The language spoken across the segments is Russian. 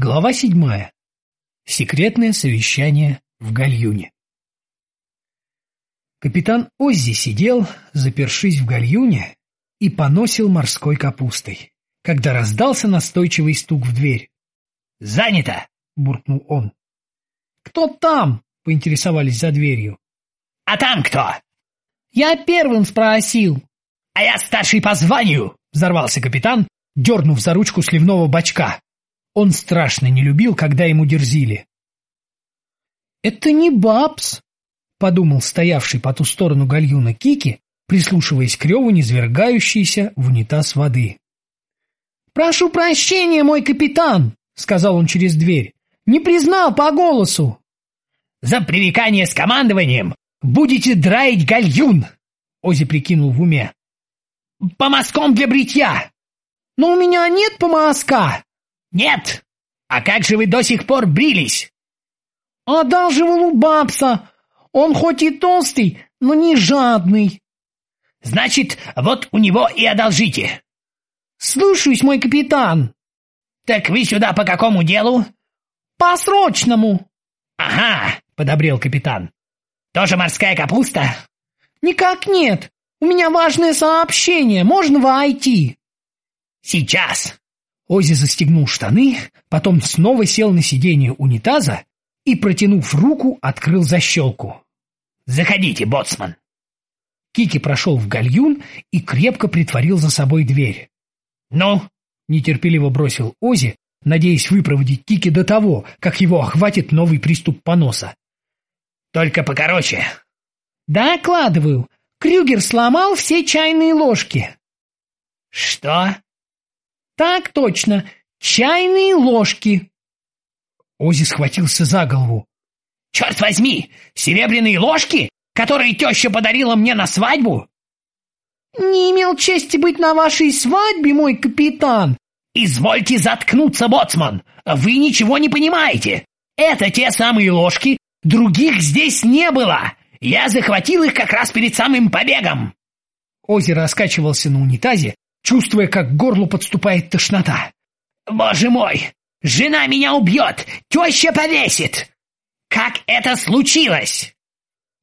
Глава седьмая. Секретное совещание в гальюне. Капитан Оззи сидел, запершись в гальюне, и поносил морской капустой, когда раздался настойчивый стук в дверь. «Занято!» — буркнул он. «Кто там?» — поинтересовались за дверью. «А там кто?» «Я первым спросил». «А я старший по званию!» — взорвался капитан, дернув за ручку сливного бачка. Он страшно не любил, когда ему дерзили. «Это не Бабс», — подумал стоявший по ту сторону гальюна Кики, прислушиваясь к реву, низвергающейся в унитаз воды. «Прошу прощения, мой капитан», — сказал он через дверь. «Не признал по голосу». «За привыкание с командованием будете драить гальюн», — Ози прикинул в уме. «По мазкам для бритья». «Но у меня нет помазка», «Нет! А как же вы до сих пор брились?» «Одалживал у Бабса. Он хоть и толстый, но не жадный». «Значит, вот у него и одолжите». «Слушаюсь, мой капитан». «Так вы сюда по какому делу?» «По срочному». «Ага», — подобрел капитан. «Тоже морская капуста?» «Никак нет. У меня важное сообщение. Можно войти?» «Сейчас». Ози застегнул штаны, потом снова сел на сиденье унитаза и, протянув руку, открыл защелку. «Заходите, боцман!» Кики прошел в гальюн и крепко притворил за собой дверь. «Ну?» — нетерпеливо бросил Ози, надеясь выпроводить Кики до того, как его охватит новый приступ поноса. «Только покороче». «Докладываю. Крюгер сломал все чайные ложки». «Что?» Так точно, чайные ложки. Ози схватился за голову. Черт возьми, серебряные ложки, которые теща подарила мне на свадьбу? Не имел чести быть на вашей свадьбе, мой капитан. Извольте заткнуться, боцман. Вы ничего не понимаете. Это те самые ложки, других здесь не было. Я захватил их как раз перед самым побегом. Ози раскачивался на унитазе, чувствуя, как к горлу подступает тошнота. «Боже мой! Жена меня убьет! Теща повесит! Как это случилось?»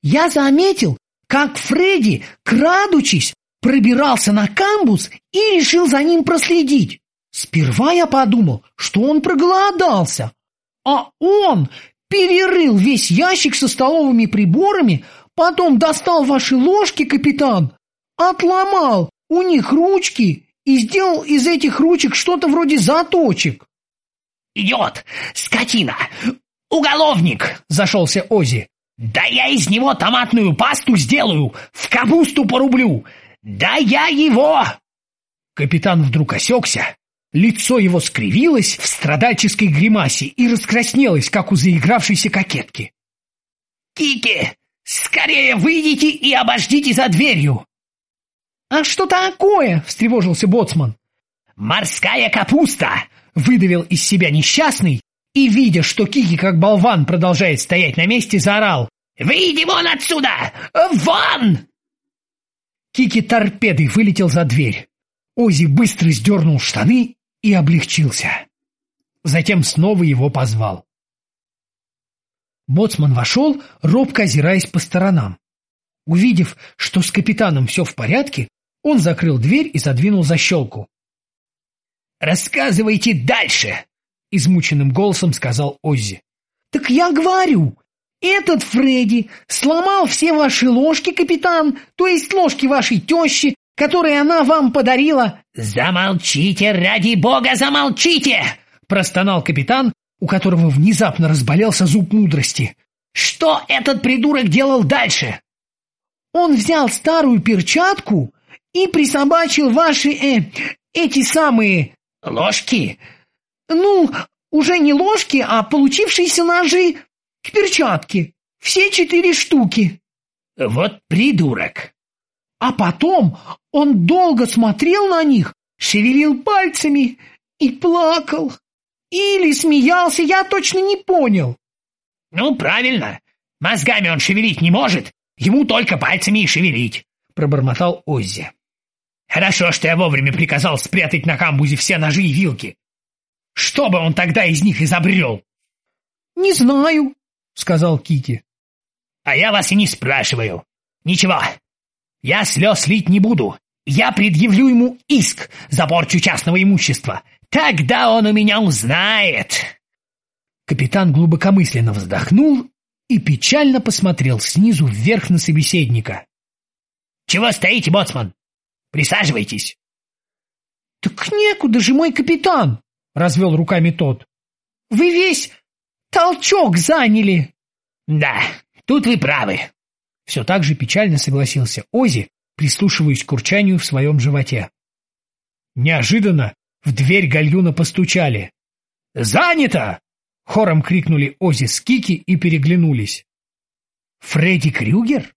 Я заметил, как Фредди, крадучись, пробирался на камбус и решил за ним проследить. Сперва я подумал, что он проголодался, а он перерыл весь ящик со столовыми приборами, потом достал ваши ложки, капитан, отломал у них ручки и сделал из этих ручек что-то вроде заточек. «Идиот! Скотина! Уголовник!» — зашелся Ози. «Да я из него томатную пасту сделаю, в капусту порублю! Да я его!» Капитан вдруг осекся, лицо его скривилось в страдальческой гримасе и раскраснелось, как у заигравшейся кокетки. «Кики, скорее выйдите и обождите за дверью!» «А что такое?» — встревожился боцман. «Морская капуста!» — выдавил из себя несчастный и, видя, что Кики как болван продолжает стоять на месте, заорал. «Выйди вон отсюда! Вон!» Кики торпедой вылетел за дверь. Ози быстро сдернул штаны и облегчился. Затем снова его позвал. Боцман вошел, робко озираясь по сторонам. Увидев, что с капитаном все в порядке, он закрыл дверь и задвинул защелку. «Рассказывайте дальше!» — измученным голосом сказал Оззи. «Так я говорю, этот Фредди сломал все ваши ложки, капитан, то есть ложки вашей тещи, которые она вам подарила». «Замолчите, ради бога, замолчите!» — простонал капитан, у которого внезапно разболелся зуб мудрости. «Что этот придурок делал дальше?» «Он взял старую перчатку и присобачил ваши, э, эти самые... Ложки? Ну, уже не ложки, а получившиеся ножи к перчатке. Все четыре штуки. Вот придурок. А потом он долго смотрел на них, шевелил пальцами и плакал. Или смеялся, я точно не понял. Ну, правильно. Мозгами он шевелить не может, ему только пальцами и шевелить, пробормотал Оззи. Хорошо, что я вовремя приказал спрятать на камбузе все ножи и вилки. Что бы он тогда из них изобрел? Не знаю, сказал Кити. А я вас и не спрашиваю. Ничего, я слез лить не буду. Я предъявлю ему иск за порчу частного имущества. Тогда он у меня узнает. Капитан глубокомысленно вздохнул и печально посмотрел снизу вверх на собеседника. — Чего стоите, боцман? Присаживайтесь. — Так некуда же, мой капитан, — развел руками тот. — Вы весь толчок заняли. — Да, тут вы правы. Все так же печально согласился Ози, прислушиваясь к урчанию в своем животе. Неожиданно в дверь гальюна постучали. «Занято!» — хором крикнули Ози с Кики и переглянулись. «Фредди Крюгер?»